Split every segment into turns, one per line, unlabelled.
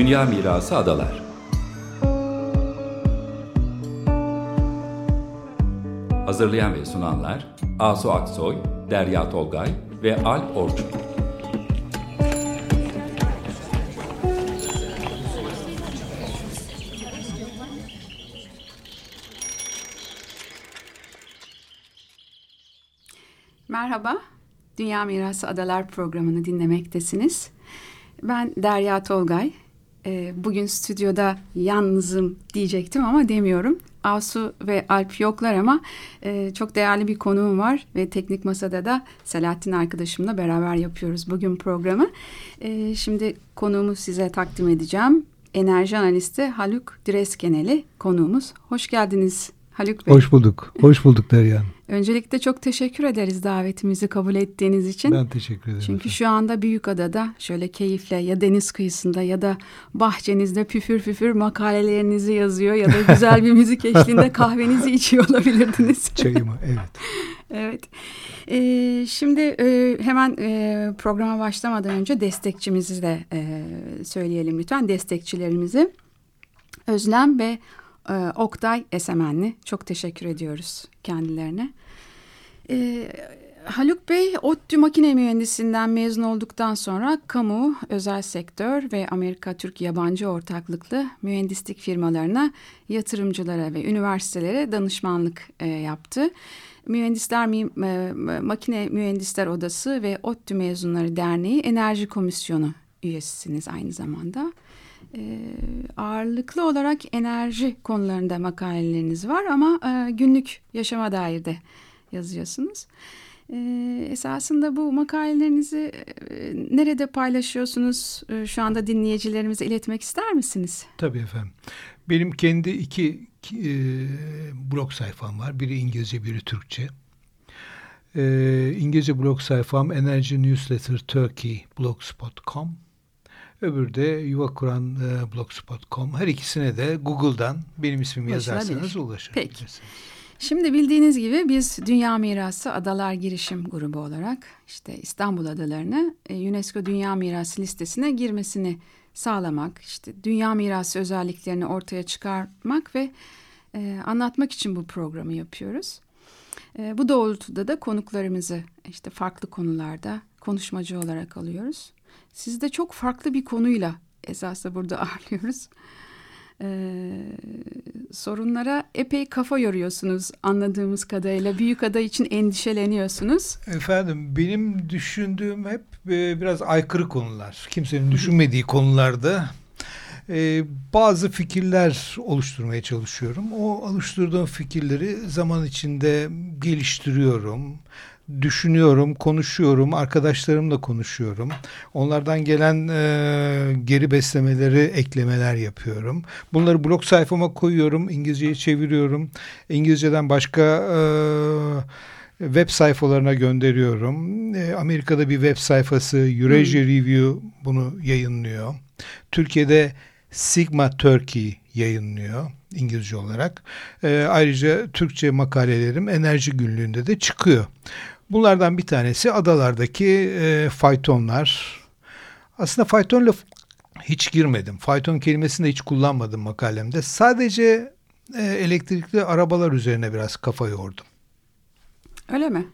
Dünya Mirası Adalar Hazırlayan ve sunanlar Asu Aksoy, Derya Tolgay ve Alp Orçun.
Merhaba, Dünya Mirası Adalar programını dinlemektesiniz. Ben Derya Tolgay. Ee, bugün stüdyoda yalnızım diyecektim ama demiyorum. Asu ve Alp yoklar ama e, çok değerli bir konuğum var ve teknik masada da Selahattin arkadaşımla beraber yapıyoruz bugün programı. E, şimdi konuğumu size takdim edeceğim. Enerji analisti Haluk Direskeneli konuğumuz. Hoş geldiniz Haluk Bey.
Hoş bulduk. Hoş bulduk Derya
Öncelikle çok teşekkür ederiz davetimizi kabul ettiğiniz için.
Ben teşekkür ederim.
Çünkü efendim. şu anda Büyükada'da şöyle keyifle ya deniz kıyısında ya da bahçenizde püfür püfür makalelerinizi yazıyor ya da güzel bir müzik eşliğinde kahvenizi içiyor olabilirdiniz.
Çayımı evet.
evet. Ee, şimdi e, hemen e, programa başlamadan önce destekçimizi de e, söyleyelim lütfen. Destekçilerimizi Özlem ve e, Oktay Esemenli. Çok teşekkür ediyoruz kendilerine. E, Haluk Bey, ODTÜ makine mühendisinden mezun olduktan sonra kamu, özel sektör ve Amerika-Türk yabancı ortaklıklı mühendislik firmalarına, yatırımcılara ve üniversitelere danışmanlık e, yaptı. Mühendisler e, Makine Mühendisler Odası ve ODTÜ Mezunları Derneği Enerji Komisyonu üyesisiniz aynı zamanda. E, ağırlıklı olarak enerji konularında makaleleriniz var ama e, günlük yaşama dair de yazıyorsunuz. E, esasında bu makalelerinizi e, nerede paylaşıyorsunuz? E, şu anda dinleyicilerimize iletmek ister misiniz?
Tabii efendim. Benim kendi iki e, blog sayfam var. Biri İngilizce, biri Türkçe. E, İngilizce blog sayfam Energy Newsletter Turkey blogspot.com Öbürü de yuva kuran e, blogspot.com. Her ikisine de Google'dan benim ismimi yazarsanız ulaşabilirsiniz.
Peki. Şimdi bildiğiniz gibi biz Dünya Mirası Adalar Girişim Grubu olarak işte İstanbul adalarını e, UNESCO Dünya Mirası listesine girmesini sağlamak, işte dünya mirası özelliklerini ortaya çıkarmak ve e, anlatmak için bu programı yapıyoruz. E, bu doğrultuda da konuklarımızı işte farklı konularda konuşmacı olarak alıyoruz. Siz de çok farklı bir konuyla esasında burada ağırlıyoruz. Ee, sorunlara epey kafa yoruyorsunuz anladığımız kadarıyla. Büyük ada için endişeleniyorsunuz.
Efendim benim düşündüğüm hep e, biraz aykırı konular. Kimsenin düşünmediği konularda e, bazı fikirler oluşturmaya çalışıyorum. O oluşturduğum fikirleri zaman içinde geliştiriyorum düşünüyorum, konuşuyorum, arkadaşlarımla konuşuyorum. Onlardan gelen e, geri beslemeleri, eklemeler yapıyorum. Bunları blog sayfama koyuyorum, İngilizceye çeviriyorum. İngilizceden başka e, web sayfalarına gönderiyorum. E, Amerika'da bir web sayfası Eurasia hmm. Review bunu yayınlıyor. Türkiye'de Sigma Turkey yayınlıyor İngilizce olarak. E, ayrıca Türkçe makalelerim Enerji Günlüğü'nde de çıkıyor. Bunlardan bir tanesi adalardaki e, faytonlar. Aslında faytonla hiç girmedim. Fayton kelimesini de hiç kullanmadım makalemde. Sadece e, elektrikli arabalar üzerine biraz kafa yordum.
Öyle mi?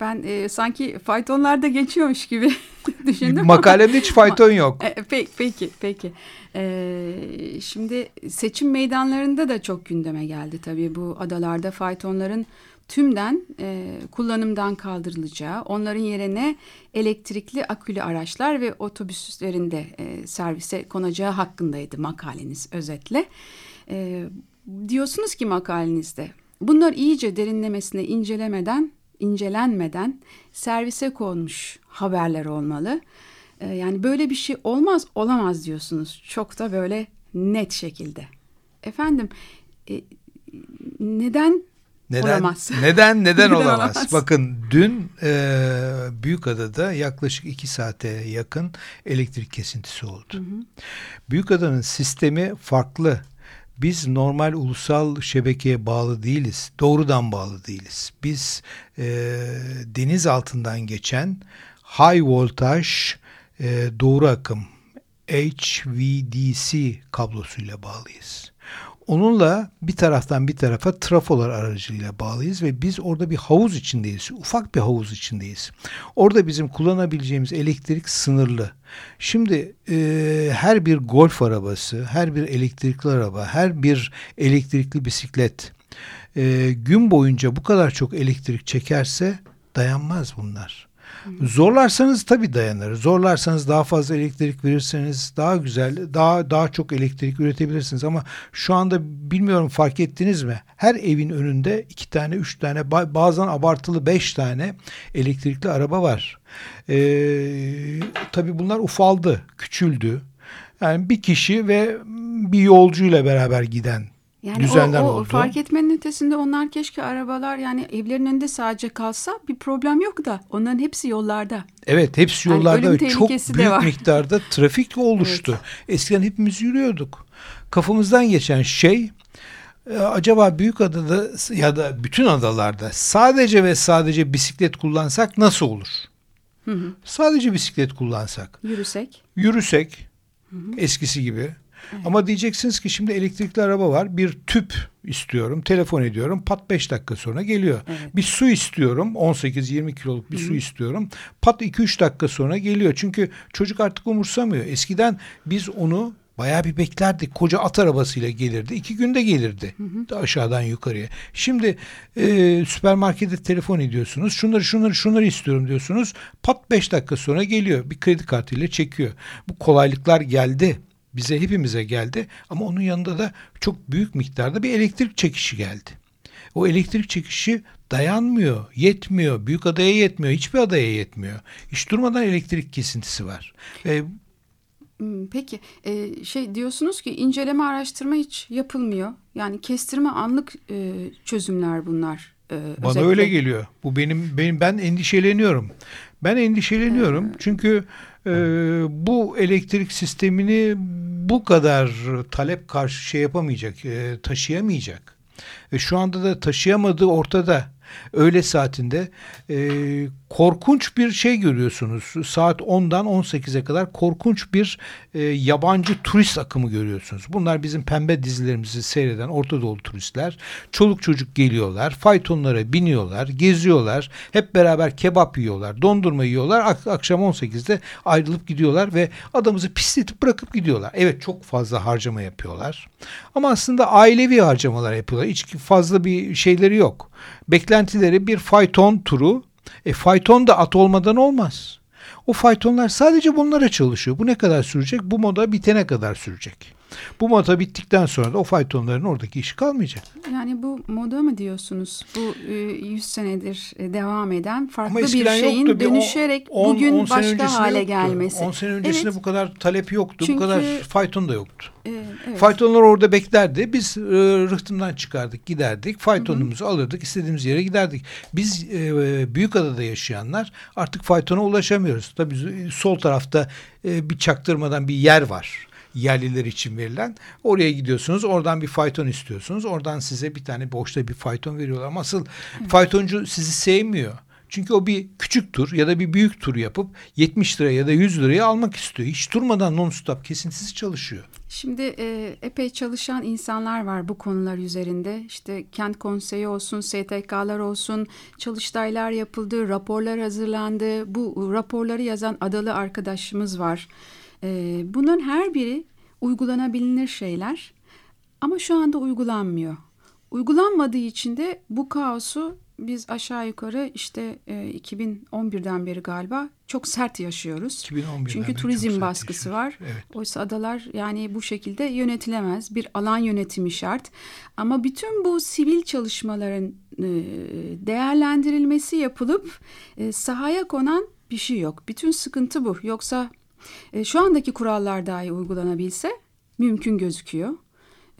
Ben e, sanki faytonlarda geçiyormuş gibi düşündüm.
Makalemde hiç fayton yok.
E, peki, peki. peki. E, şimdi seçim meydanlarında da çok gündeme geldi tabii bu adalarda faytonların tümden e, kullanımdan kaldırılacağı, onların yerine elektrikli akülü araçlar ve otobüslerinde e, servise konacağı hakkındaydı makaleniz özetle. E, diyorsunuz ki makalenizde bunlar iyice derinlemesine incelemeden, incelenmeden servise konmuş haberler olmalı. E, yani böyle bir şey olmaz, olamaz diyorsunuz. Çok da böyle net şekilde. Efendim e, neden
neden,
olamaz.
Neden neden olamaz? olamaz? Bakın dün e, Büyükada'da yaklaşık iki saate yakın elektrik kesintisi oldu. Hı hı. Büyükada'nın sistemi farklı. Biz normal ulusal şebekeye bağlı değiliz. Doğrudan bağlı değiliz. Biz e, deniz altından geçen high voltage e, doğru akım HVDC kablosuyla bağlıyız. Onunla bir taraftan bir tarafa trafolar aracılığıyla bağlıyız ve biz orada bir havuz içindeyiz. Ufak bir havuz içindeyiz. Orada bizim kullanabileceğimiz elektrik sınırlı. Şimdi e, her bir golf arabası, her bir elektrikli araba, her bir elektrikli bisiklet e, gün boyunca bu kadar çok elektrik çekerse dayanmaz bunlar. Zorlarsanız tabii dayanır. Zorlarsanız daha fazla elektrik verirseniz daha güzel, daha daha çok elektrik üretebilirsiniz. Ama şu anda bilmiyorum fark ettiniz mi? Her evin önünde iki tane, üç tane, bazen abartılı beş tane elektrikli araba var. Ee, tabii bunlar ufaldı, küçüldü. Yani bir kişi ve bir yolcuyla beraber giden yani düzenler o, o oldu.
Fark etmenin ötesinde onlar keşke arabalar yani evlerin önünde sadece kalsa bir problem yok da onların hepsi yollarda.
Evet hepsi yollarda yani çok büyük miktarda trafik oluştu. Evet. Eskiden hepimiz yürüyorduk. Kafamızdan geçen şey e, acaba büyük adada ya da bütün adalarda sadece ve sadece bisiklet kullansak nasıl olur? Hı hı. Sadece bisiklet kullansak.
Yürüsek.
Yürüsek. Hı hı. Eskisi gibi. Ama diyeceksiniz ki şimdi elektrikli araba var. Bir tüp istiyorum. Telefon ediyorum. Pat 5 dakika sonra geliyor. Evet. Bir su istiyorum. 18-20 kiloluk bir Hı-hı. su istiyorum. Pat 2-3 dakika sonra geliyor. Çünkü çocuk artık umursamıyor. Eskiden biz onu Bayağı bir beklerdik. Koca at arabasıyla gelirdi. İki günde gelirdi. Hı hı. Aşağıdan yukarıya. Şimdi e, süpermarkete telefon ediyorsunuz. Şunları şunları şunları istiyorum diyorsunuz. Pat beş dakika sonra geliyor. Bir kredi kartıyla çekiyor. Bu kolaylıklar geldi bize hepimize geldi ama onun yanında da çok büyük miktarda bir elektrik çekişi geldi. O elektrik çekişi dayanmıyor, yetmiyor, büyük adaya yetmiyor, hiçbir adaya yetmiyor. Hiç durmadan elektrik kesintisi var. Ve
hmm, Peki e, şey diyorsunuz ki inceleme araştırma hiç yapılmıyor. Yani kestirme anlık e, çözümler bunlar.
E, Bana özellikle. öyle geliyor. Bu benim benim ben endişeleniyorum. Ben endişeleniyorum ee, çünkü e, bu elektrik sistemini bu kadar talep karşı şey yapamayacak, e, taşıyamayacak. Ve şu anda da taşıyamadığı ortada öğle saatinde e, korkunç bir şey görüyorsunuz. Saat 10'dan 18'e kadar korkunç bir e, yabancı turist akımı görüyorsunuz. Bunlar bizim pembe dizilerimizi seyreden Orta Doğu turistler. Çoluk çocuk geliyorlar, faytonlara biniyorlar, geziyorlar. Hep beraber kebap yiyorlar, dondurma yiyorlar. Ak akşam 18'de ayrılıp gidiyorlar ve adamızı pisletip bırakıp gidiyorlar. Evet çok fazla harcama yapıyorlar. Ama aslında ailevi harcamalar yapıyorlar. Hiç fazla bir şeyleri yok. Beklentileri bir fayton turu. E fayton da at olmadan olmaz. O faytonlar sadece bunlara çalışıyor. Bu ne kadar sürecek? Bu moda bitene kadar sürecek. Bu moda bittikten sonra da o faytonların oradaki işi kalmayacak.
Yani bu moda mı diyorsunuz? Bu 100 e, senedir e, devam eden farklı bir şeyin yoktu. dönüşerek on, bugün on başka hale yoktu. gelmesi.
10 sene öncesinde evet. bu kadar talep yoktu. Çünkü, bu kadar fayton da yoktu. E, evet. Faytonlar orada beklerdi. Biz e, rıhtımdan çıkardık, giderdik. Faytonumuzu hı hı. alırdık, istediğimiz yere giderdik. Biz e, Büyükada'da yaşayanlar artık faytona ulaşamıyoruz. Tabii sol tarafta e, bir çaktırmadan bir yer var yerliler için verilen. Oraya gidiyorsunuz. Oradan bir fayton istiyorsunuz. Oradan size bir tane boşta bir fayton veriyorlar. Ama asıl evet. faytoncu sizi sevmiyor. Çünkü o bir küçük tur ya da bir büyük tur yapıp 70 lira ya da 100 liraya almak istiyor. Hiç durmadan non stop kesintisiz çalışıyor.
Şimdi e, epey çalışan insanlar var bu konular üzerinde. İşte kent konseyi olsun, STK'lar olsun, çalıştaylar yapıldı, raporlar hazırlandı. Bu raporları yazan adalı arkadaşımız var. E, bunun her biri uygulanabilir şeyler ama şu anda uygulanmıyor. Uygulanmadığı için de bu kaosu biz aşağı yukarı işte e, 2011'den beri galiba çok sert yaşıyoruz. 2011'den Çünkü turizm baskısı var. Evet. Oysa adalar yani bu şekilde yönetilemez. Bir alan yönetimi şart. Ama bütün bu sivil çalışmaların e, değerlendirilmesi yapılıp e, sahaya konan bir şey yok. Bütün sıkıntı bu. Yoksa e, şu andaki kurallar dahi uygulanabilse mümkün gözüküyor.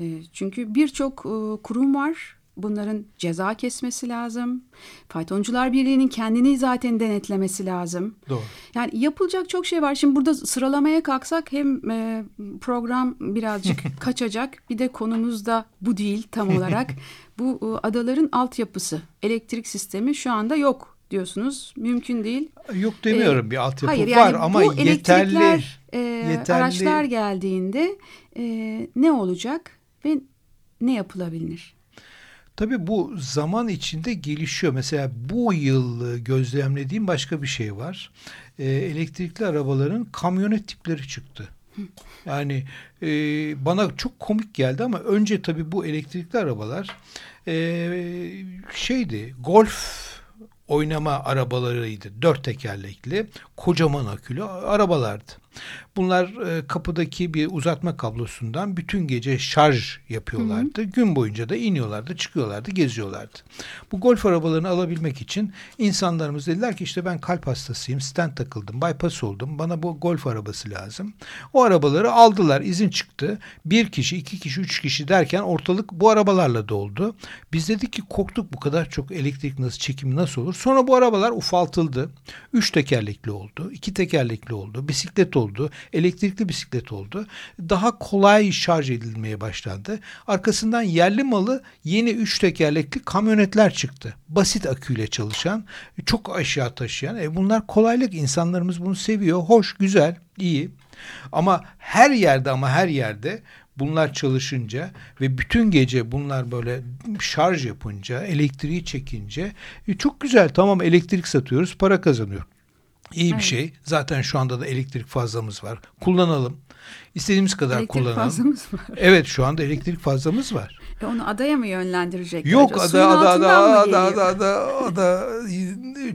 E, çünkü birçok e, kurum var. Bunların ceza kesmesi lazım. Faytoncular Birliği'nin kendini zaten denetlemesi lazım.
Doğru.
Yani yapılacak çok şey var. Şimdi burada sıralamaya kalksak hem e, program birazcık kaçacak. Bir de konumuz da bu değil tam olarak. bu e, adaların altyapısı, elektrik sistemi şu anda yok diyorsunuz. Mümkün değil.
Yok demiyorum ee, bir altyapı
hayır,
yani var ama bu yeterli,
e, yeterli araçlar geldiğinde e, ne olacak ve ne yapılabilir?
Tabii bu zaman içinde gelişiyor. Mesela bu yıl gözlemlediğim başka bir şey var. E, elektrikli arabaların kamyonet tipleri çıktı. Yani e, bana çok komik geldi ama önce tabii bu elektrikli arabalar e, şeydi golf oynama arabalarıydı. Dört tekerlekli, kocaman akülü arabalardı. Bunlar e, kapıdaki bir uzatma kablosundan bütün gece şarj yapıyorlardı. Hı hı. Gün boyunca da iniyorlardı, çıkıyorlardı, geziyorlardı. Bu golf arabalarını alabilmek için insanlarımız dediler ki işte ben kalp hastasıyım, stent takıldım, bypass oldum. Bana bu golf arabası lazım. O arabaları aldılar, izin çıktı. Bir kişi, iki kişi, üç kişi derken ortalık bu arabalarla doldu. Biz dedik ki korktuk bu kadar çok elektrik nasıl, çekim nasıl olur? Sonra bu arabalar ufaltıldı. Üç tekerlekli oldu, iki tekerlekli oldu, bisiklet oldu, elektrikli bisiklet oldu. Daha kolay şarj edilmeye başlandı. Arkasından yerli malı yeni üç tekerlekli kamyonetler çıktı. Basit aküyle çalışan, çok aşağı taşıyan. E bunlar kolaylık. İnsanlarımız bunu seviyor. Hoş, güzel, iyi. Ama her yerde ama her yerde bunlar çalışınca ve bütün gece bunlar böyle şarj yapınca, elektriği çekince e çok güzel tamam elektrik satıyoruz, para kazanıyor. İyi evet. bir şey. Zaten şu anda da elektrik fazlamız var. Kullanalım. İstediğimiz kadar
elektrik
kullanalım.
fazlamız var.
Evet şu anda elektrik fazlamız var.
E onu adaya mı yönlendirecekler?
Yok ada ada ada, ada ada ada ada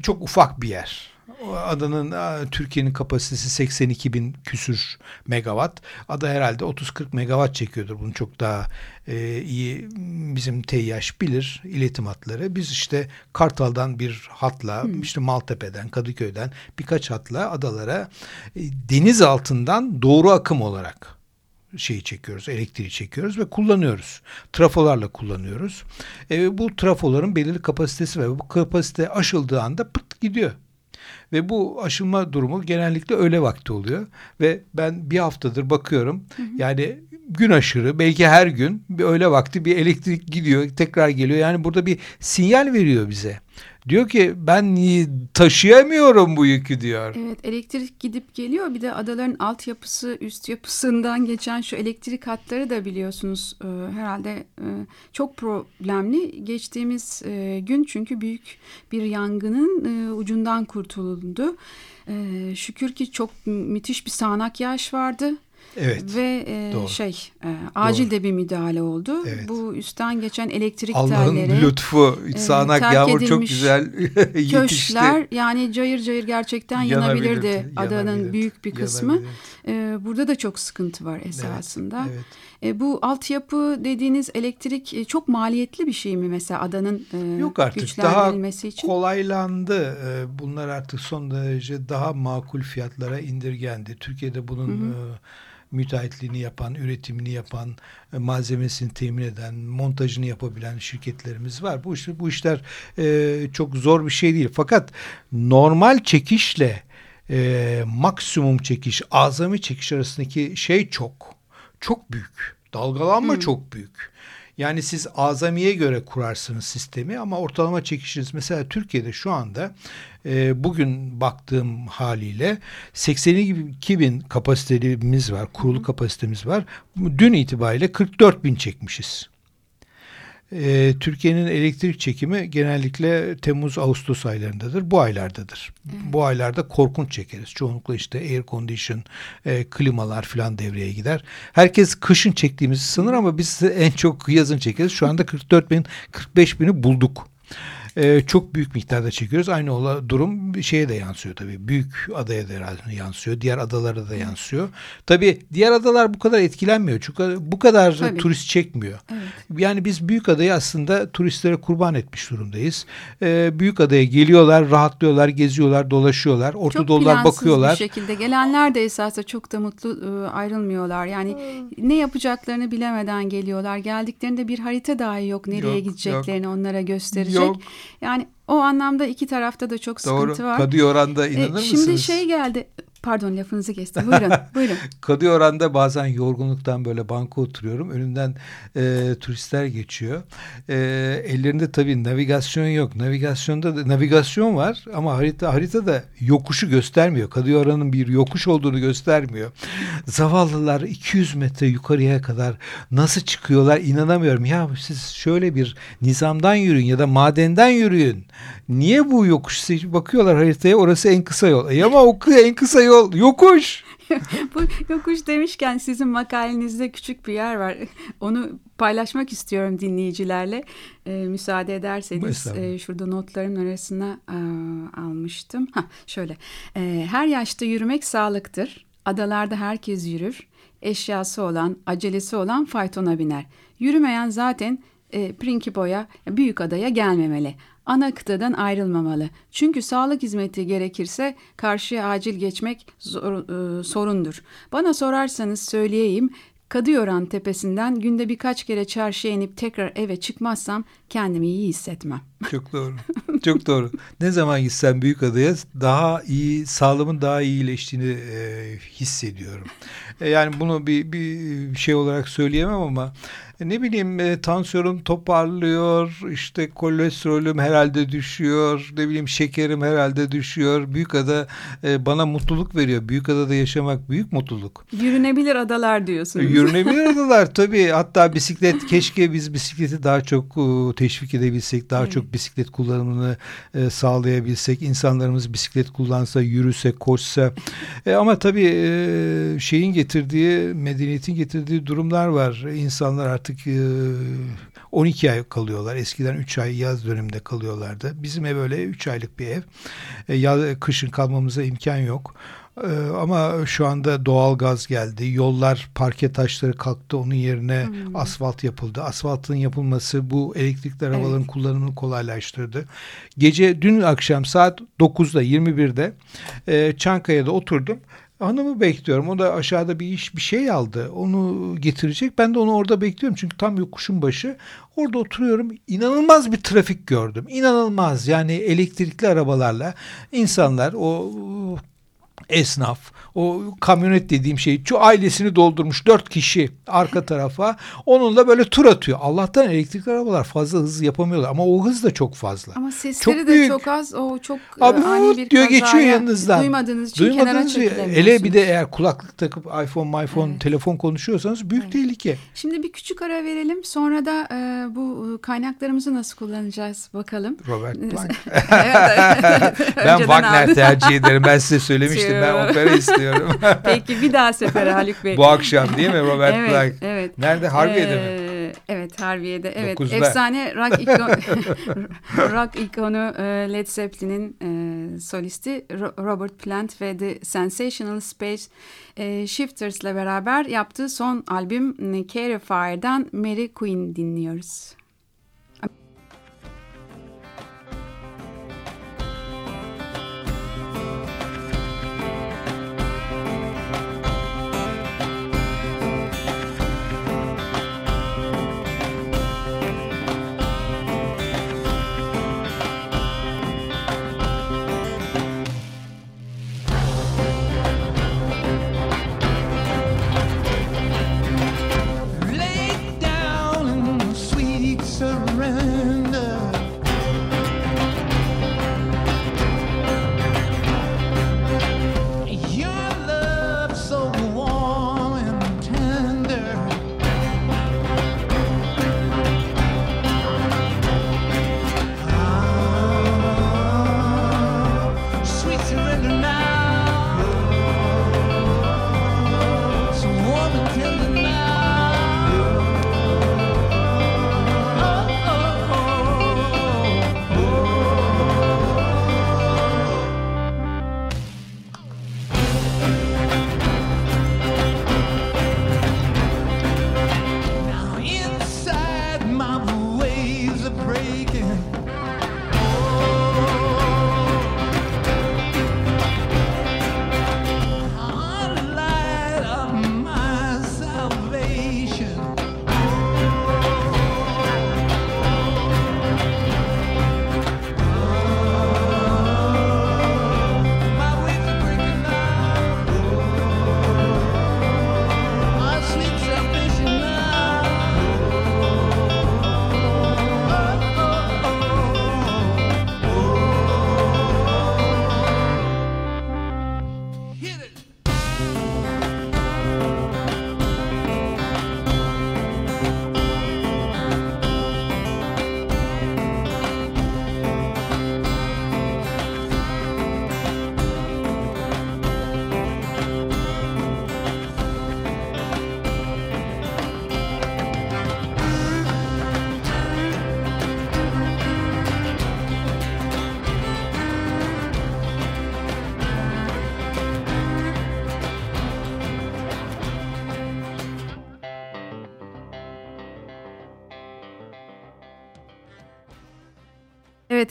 çok ufak bir yer. Adanın Türkiye'nin kapasitesi 82 bin küsür megawatt. Ada herhalde 30-40 megawatt çekiyordur. Bunu çok daha e, iyi bizim TEYAŞ bilir iletim hatları. Biz işte Kartal'dan bir hatla hmm. işte Maltepe'den Kadıköy'den birkaç hatla adalara e, deniz altından doğru akım olarak şeyi çekiyoruz, elektriği çekiyoruz ve kullanıyoruz. Trafolarla kullanıyoruz. E, bu trafoların belirli kapasitesi var. Bu kapasite aşıldığı anda pıt gidiyor. Ve bu aşılma durumu genellikle öğle vakti oluyor. Ve ben bir haftadır bakıyorum. Hı hı. Yani gün aşırı belki her gün bir öğle vakti bir elektrik gidiyor tekrar geliyor. Yani burada bir sinyal veriyor bize. Diyor ki ben taşıyamıyorum bu yükü diyor.
Evet elektrik gidip geliyor bir de adaların altyapısı üst yapısından geçen şu elektrik hatları da biliyorsunuz e, herhalde e, çok problemli. Geçtiğimiz e, gün çünkü büyük bir yangının e, ucundan kurtulundu. E, şükür ki çok müthiş bir sağanak yağış vardı.
Evet.
Ve e, şey e, acil doğru. de bir müdahale oldu. Evet. Bu üstten geçen elektrik Allah'ın telleri.
Allah'ın lütfu. E, sağanak yağmur çok güzel yetişti.
Köşkler yani cayır cayır gerçekten yanabilirdi, yanabilirdi adanın yanabilirdi. büyük bir kısmı. E, burada da çok sıkıntı var esasında. Evet, evet. E, bu altyapı dediğiniz elektrik e, çok maliyetli bir şey mi mesela adanın e, Yok artık daha için?
kolaylandı. E, bunlar artık son derece daha makul fiyatlara indirgendi. Türkiye'de bunun hı hı. Müteahhitliğini yapan, üretimini yapan, e, malzemesini temin eden, montajını yapabilen şirketlerimiz var. Bu işte bu işler e, çok zor bir şey değil. Fakat normal çekişle e, maksimum çekiş, azami çekiş arasındaki şey çok. Çok büyük. Dalgalanma hmm. çok büyük. Yani siz azamiye göre kurarsınız sistemi ama ortalama çekişiniz mesela Türkiye'de şu anda e, bugün baktığım haliyle 82 bin kapasitemiz var, kurulu kapasitemiz var. Dün itibariyle 44 bin çekmişiz e, Türkiye'nin elektrik çekimi genellikle Temmuz-Ağustos aylarındadır. Bu aylardadır. Evet. Bu aylarda korkunç çekeriz. Çoğunlukla işte air condition, e, klimalar falan devreye gider. Herkes kışın çektiğimizi sanır ama biz en çok yazın çekeriz. Şu anda 44 bin, 45 bini bulduk e, çok büyük miktarda çekiyoruz. Aynı ola, durum bir şeye de yansıyor tabii. Büyük adaya da yansıyor. Diğer adalara da yansıyor. Tabii diğer adalar bu kadar etkilenmiyor. Çünkü bu kadar tabii. turist çekmiyor. Evet. Yani biz büyük adayı aslında turistlere kurban etmiş durumdayız. E, büyük adaya geliyorlar, rahatlıyorlar, geziyorlar, dolaşıyorlar. Orta çok Doğular bakıyorlar.
bir şekilde. Gelenler de esasında çok da mutlu e, ayrılmıyorlar. Yani hmm. ne yapacaklarını bilemeden geliyorlar. Geldiklerinde bir harita dahi yok. Nereye yok, gideceklerini yok. onlara gösterecek. Yok. Yani o anlamda iki tarafta da çok sıkıntı Doğru. var.
Kadı oranda e, inanır
e,
şimdi mısınız?
Şimdi şey geldi. Pardon lafınızı kestim. Buyurun, buyurun.
Kadıyoran'da bazen yorgunluktan böyle banka oturuyorum. Önümden e, turistler geçiyor. E, ellerinde tabii navigasyon yok. Navigasyonda da navigasyon var ama harita haritada yokuşu göstermiyor. Kadıyoran'ın bir yokuş olduğunu göstermiyor. Zavallılar 200 metre yukarıya kadar nasıl çıkıyorlar inanamıyorum. Ya siz şöyle bir nizamdan yürüyün ya da madenden yürüyün. Niye bu yokuş bakıyorlar haritaya orası en kısa yol. E ama o en kısa yol yokuş.
bu yokuş demişken sizin makalenizde küçük bir yer var. Onu paylaşmak istiyorum dinleyicilerle. E, müsaade ederseniz e, şurada notlarımın arasına e, almıştım. Ha, şöyle. E, her yaşta yürümek sağlıktır. Adalarda herkes yürür. Eşyası olan, acelesi olan faytona biner. Yürümeyen zaten e, Prinkipo'ya, büyük adaya gelmemeli ana kıtadan ayrılmamalı. Çünkü sağlık hizmeti gerekirse karşıya acil geçmek zor, e, sorundur. Bana sorarsanız söyleyeyim, Kadıyoran tepesinden günde birkaç kere çarşıya inip tekrar eve çıkmazsam kendimi iyi hissetmem.
Çok doğru. Çok doğru. Ne zaman gitsem büyük adaya daha iyi, sağlığımın daha iyileştiğini e, hissediyorum. E, yani bunu bir, bir şey olarak söyleyemem ama ne bileyim e, tansiyonum toparlıyor, işte kolesterolüm herhalde düşüyor, ne bileyim şekerim herhalde düşüyor. Büyükada e, bana mutluluk veriyor. Büyükada'da yaşamak büyük mutluluk.
Yürünebilir adalar diyorsunuz.
Yürünebilir adalar tabii. Hatta bisiklet keşke biz bisikleti daha çok e, teşvik edebilsek, daha evet. çok bisiklet kullanımını e, sağlayabilsek, insanlarımız bisiklet kullansa, yürüse, koşsa. E, ama tabii e, şeyin getirdiği, medeniyetin getirdiği durumlar var. İnsanlar artık artık 12 e, ay kalıyorlar. Eskiden 3 ay yaz döneminde kalıyorlardı. Bizim ev öyle 3 aylık bir ev. E, yaz, kışın kalmamıza imkan yok. E, ama şu anda doğal gaz geldi. Yollar parke taşları kalktı. Onun yerine hmm. asfalt yapıldı. Asfaltın yapılması bu elektrikli arabaların evet. kullanımını kolaylaştırdı. Gece dün akşam saat 9'da 21'de Çankaya'da oturdum. Hanımı bekliyorum. O da aşağıda bir iş bir şey aldı. Onu getirecek. Ben de onu orada bekliyorum. Çünkü tam yokuşun başı. Orada oturuyorum. İnanılmaz bir trafik gördüm. İnanılmaz. Yani elektrikli arabalarla insanlar o esnaf, o kamyonet dediğim şey, şu ailesini doldurmuş dört kişi arka tarafa onunla böyle tur atıyor. Allah'tan elektrikli arabalar fazla hız yapamıyorlar ama o hız da çok fazla.
Ama sesleri çok de büyük. çok az. O çok
e, Abi, ani bir diyor geçiyor yanınızdan.
Duymadığınız için Duymadığınız kenara
Ele bir de eğer kulaklık takıp iPhone, iPhone, evet. telefon konuşuyorsanız büyük evet. tehlike.
Şimdi bir küçük ara verelim. Sonra da e, bu kaynaklarımızı nasıl kullanacağız bakalım.
Robert Blanc. ben Wagner tercih ederim. Ben size söylemiştim. ben opera istiyorum.
Peki bir daha sefere Haluk Bey.
Bu akşam değil mi Robert
evet,
Plank?
Evet.
Nerede? Harbiye'de ee,
mi? Evet Harbiye'de. Evet. 9'da. Efsane rock, ikon, rock ikonu e, Led Zeppelin'in e, solisti Robert Plant ve The Sensational Space e, Shifters'la beraber yaptığı son albüm Carry Fire'dan Mary Queen dinliyoruz.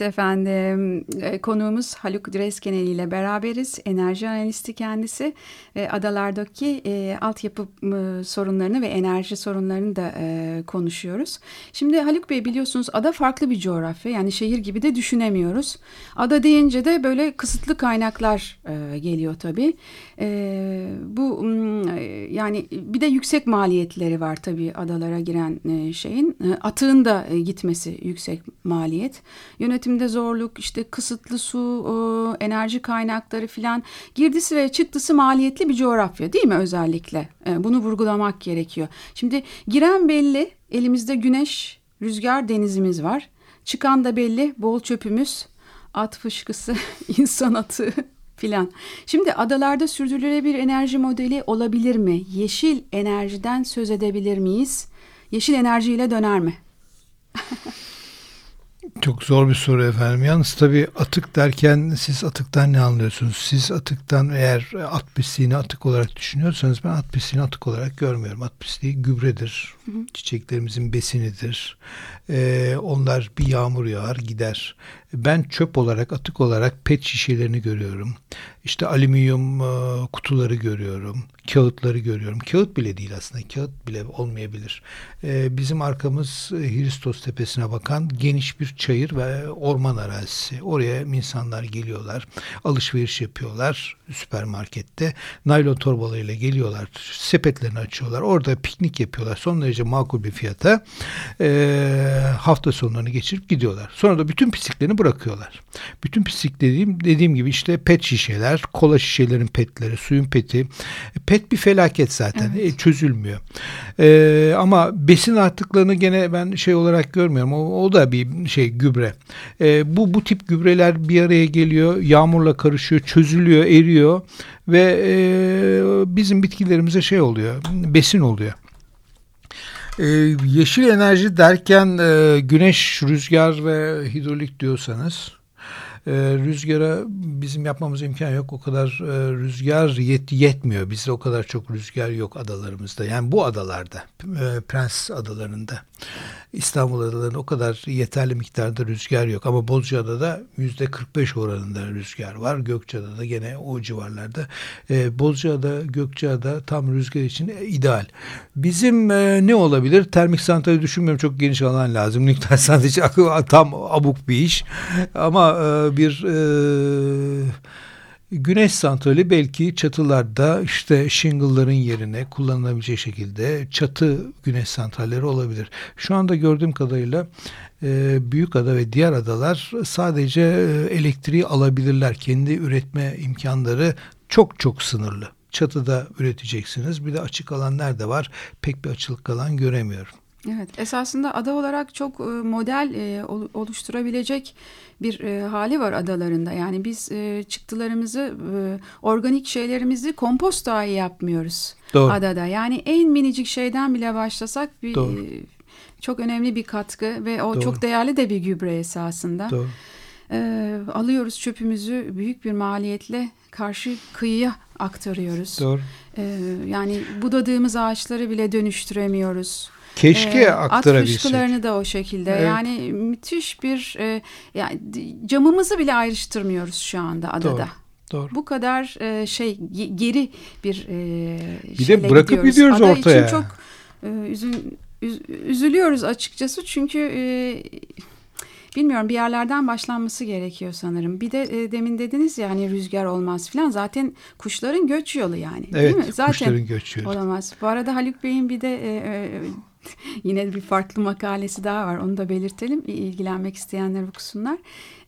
Evet efendim e, konuğumuz Haluk Dreskenel ile beraberiz. Enerji analisti kendisi. E, adalardaki e, altyapı sorunlarını ve enerji sorunlarını da e, konuşuyoruz. Şimdi Haluk Bey biliyorsunuz ada farklı bir coğrafya. Yani şehir gibi de düşünemiyoruz. Ada deyince de böyle kısıtlı kaynaklar e, geliyor tabii. E, bu e, yani bir de yüksek maliyetleri var tabii adalara giren e, şeyin. E, atığın da e, gitmesi yüksek maliyet. Yönetimde zorluk, işte kısıtlı su, e, enerji kaynakları filan girdisi ve çıktısı maliyetli bir coğrafya değil mi özellikle? E, bunu vurgulamak gerekiyor. Şimdi giren belli, elimizde güneş, rüzgar, denizimiz var. Çıkan da belli, bol çöpümüz, at fışkısı, insan atığı filan. Şimdi adalarda sürdürülebilir enerji modeli olabilir mi? Yeşil enerjiden söz edebilir miyiz? Yeşil enerjiyle döner mi?
Çok zor bir soru efendim. Yalnız tabii atık derken siz atıktan ne anlıyorsunuz? Siz atıktan eğer at pisliğini atık olarak düşünüyorsanız ben at pisliğini atık olarak görmüyorum. At pisliği gübredir. Hı hı. Çiçeklerimizin besinidir. Ee, onlar bir yağmur yağar gider. Ben çöp olarak atık olarak pet şişelerini görüyorum. İşte alüminyum e, kutuları görüyorum. Kağıtları görüyorum. Kağıt bile değil aslında. Kağıt bile olmayabilir. E, bizim arkamız e, Hristos Tepesi'ne bakan geniş bir çayır ve orman arazisi. Oraya insanlar geliyorlar. Alışveriş yapıyorlar süpermarkette. Naylon torbalarıyla geliyorlar. Sepetlerini açıyorlar. Orada piknik yapıyorlar. Son derece makul bir fiyata. hafta sonlarını geçirip gidiyorlar. Sonra da bütün pisliklerini bırakıyorlar. Bütün pislik dediğim dediğim gibi işte pet şişeler, kola şişelerin petleri, suyun peti. Pet bir felaket zaten. Evet. E, çözülmüyor. E, ama besin artıklarını gene ben şey olarak görmüyorum. O, o da bir şey gübre. E, bu bu tip gübreler bir araya geliyor, yağmurla karışıyor, çözülüyor, eriyor ve e, bizim bitkilerimize şey oluyor, besin oluyor. Ee, yeşil enerji derken e, güneş, rüzgar ve hidrolik diyorsanız e, rüzgara bizim yapmamız imkan yok. O kadar e, rüzgar yet, yetmiyor. Bizde o kadar çok rüzgar yok adalarımızda. Yani bu adalarda, e, Prens adalarında. İstanbul adalarında o kadar yeterli miktarda rüzgar yok. Ama Bozcaada'da yüzde 45 oranında rüzgar var. Gökçeada'da gene o civarlarda. E, Bozcaada, Gökçeada tam rüzgar için ideal. Bizim e, ne olabilir? Termik santrali düşünmüyorum. Çok geniş alan lazım. Nükleer santral tam abuk bir iş. Ama e, bir e, Güneş santrali belki çatılarda işte shingle'ların yerine kullanılabilecek şekilde çatı güneş santralleri olabilir. Şu anda gördüğüm kadarıyla e, büyük ada ve diğer adalar sadece e, elektriği alabilirler. Kendi üretme imkanları çok çok sınırlı. Çatıda üreteceksiniz. Bir de açık alan nerede var? Pek bir açılık alan göremiyorum.
Evet, esasında ada olarak çok e, model e, oluşturabilecek bir e, hali var adalarında. Yani biz çıktılarımızı, organik şeylerimizi kompost dahi yapmıyoruz Doğru. adada. Yani en minicik şeyden bile başlasak bir Doğru. çok önemli bir katkı ve o Doğru. çok değerli de bir gübre esasında. Doğru. alıyoruz çöpümüzü büyük bir maliyetle karşı kıyıya aktarıyoruz. Doğru. yani budadığımız ağaçları bile dönüştüremiyoruz.
Keşke e, aktarabilsek.
At fışkılarını da o şekilde. Evet. Yani müthiş bir e, yani camımızı bile ayrıştırmıyoruz şu anda adada. Doğru. Doğru. Bu kadar e, şey geri bir e,
bir de bırakıp gidiyoruz, gidiyoruz Ada ortaya.
için çok e, üzün, üz, üzülüyoruz açıkçası çünkü e, bilmiyorum bir yerlerden başlanması gerekiyor sanırım. Bir de e, demin dediniz ya hani rüzgar olmaz falan zaten kuşların göç yolu yani
evet,
değil mi? Zaten
kuşların göç yolu.
Olamaz. Bu arada Haluk Bey'in bir de e, e, Yine bir farklı makalesi daha var. Onu da belirtelim. İlgilenmek isteyenler okusunlar.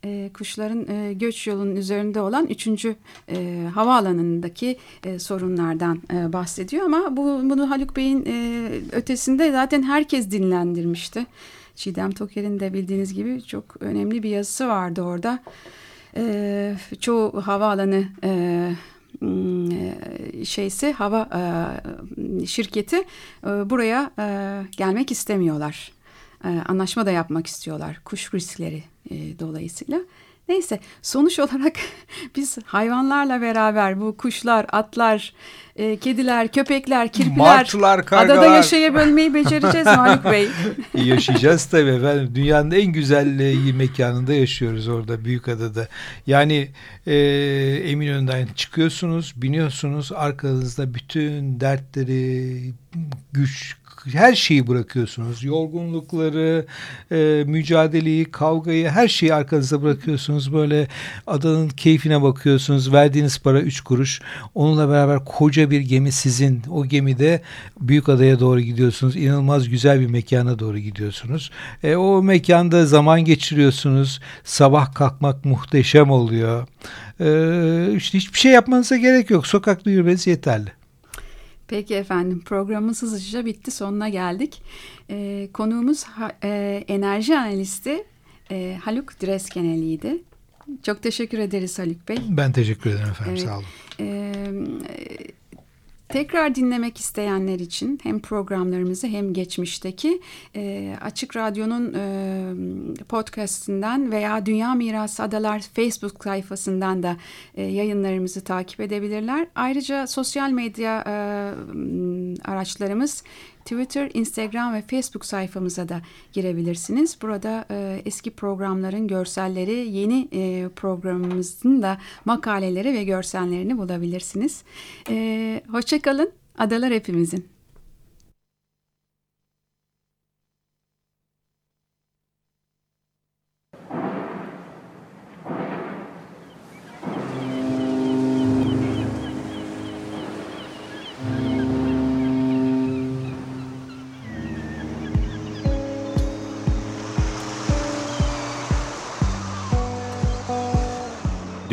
E, kuşların e, göç yolunun üzerinde olan üçüncü e, havaalanındaki e, sorunlardan e, bahsediyor. Ama bu, bunu Haluk Bey'in e, ötesinde zaten herkes dinlendirmişti. Çiğdem Toker'in de bildiğiniz gibi çok önemli bir yazısı vardı orada. E, çoğu havaalanı e, e, şeysi hava e, şirketi e, buraya gelmek istemiyorlar. Anlaşma da yapmak istiyorlar kuş riskleri dolayısıyla. Neyse sonuç olarak biz hayvanlarla beraber bu kuşlar, atlar e, kediler, köpekler, kirpiler,
Martılar, kargalar.
adada yaşayabilmeyi becereceğiz Haluk Bey.
Yaşayacağız tabii efendim. Dünyanın en güzel e, mekanında yaşıyoruz orada büyük adada. Yani e, Eminönü'nden çıkıyorsunuz, biniyorsunuz. Arkanızda bütün dertleri, güç, her şeyi bırakıyorsunuz. Yorgunlukları, e, mücadeleyi, kavgayı her şeyi arkanızda bırakıyorsunuz. Böyle adanın keyfine bakıyorsunuz. Verdiğiniz para üç kuruş. Onunla beraber koca bir gemi sizin. O gemide büyük adaya doğru gidiyorsunuz. İnanılmaz güzel bir mekana doğru gidiyorsunuz. E, o mekanda zaman geçiriyorsunuz. Sabah kalkmak muhteşem oluyor. E, işte hiçbir şey yapmanıza gerek yok. Sokakta yürümeniz yeterli.
Peki efendim programımız hızlıca bitti sonuna geldik. Ee, konuğumuz e, enerji analisti e, Haluk Dreskeneli'ydi. Çok teşekkür ederiz Haluk Bey.
Ben teşekkür ederim efendim
Evet.
sağ olun.
Ee, tekrar dinlemek isteyenler için hem programlarımızı hem geçmişteki e, Açık Radyo'nun e, podcastından veya Dünya Mirası Adalar Facebook sayfasından da e, yayınlarımızı takip edebilirler. Ayrıca sosyal medya e, araçlarımız Twitter, Instagram ve Facebook sayfamıza da girebilirsiniz. Burada e, eski programların görselleri, yeni e, programımızın da makaleleri ve görsellerini bulabilirsiniz. E, Hoşçakalın. Adalar hepimizin.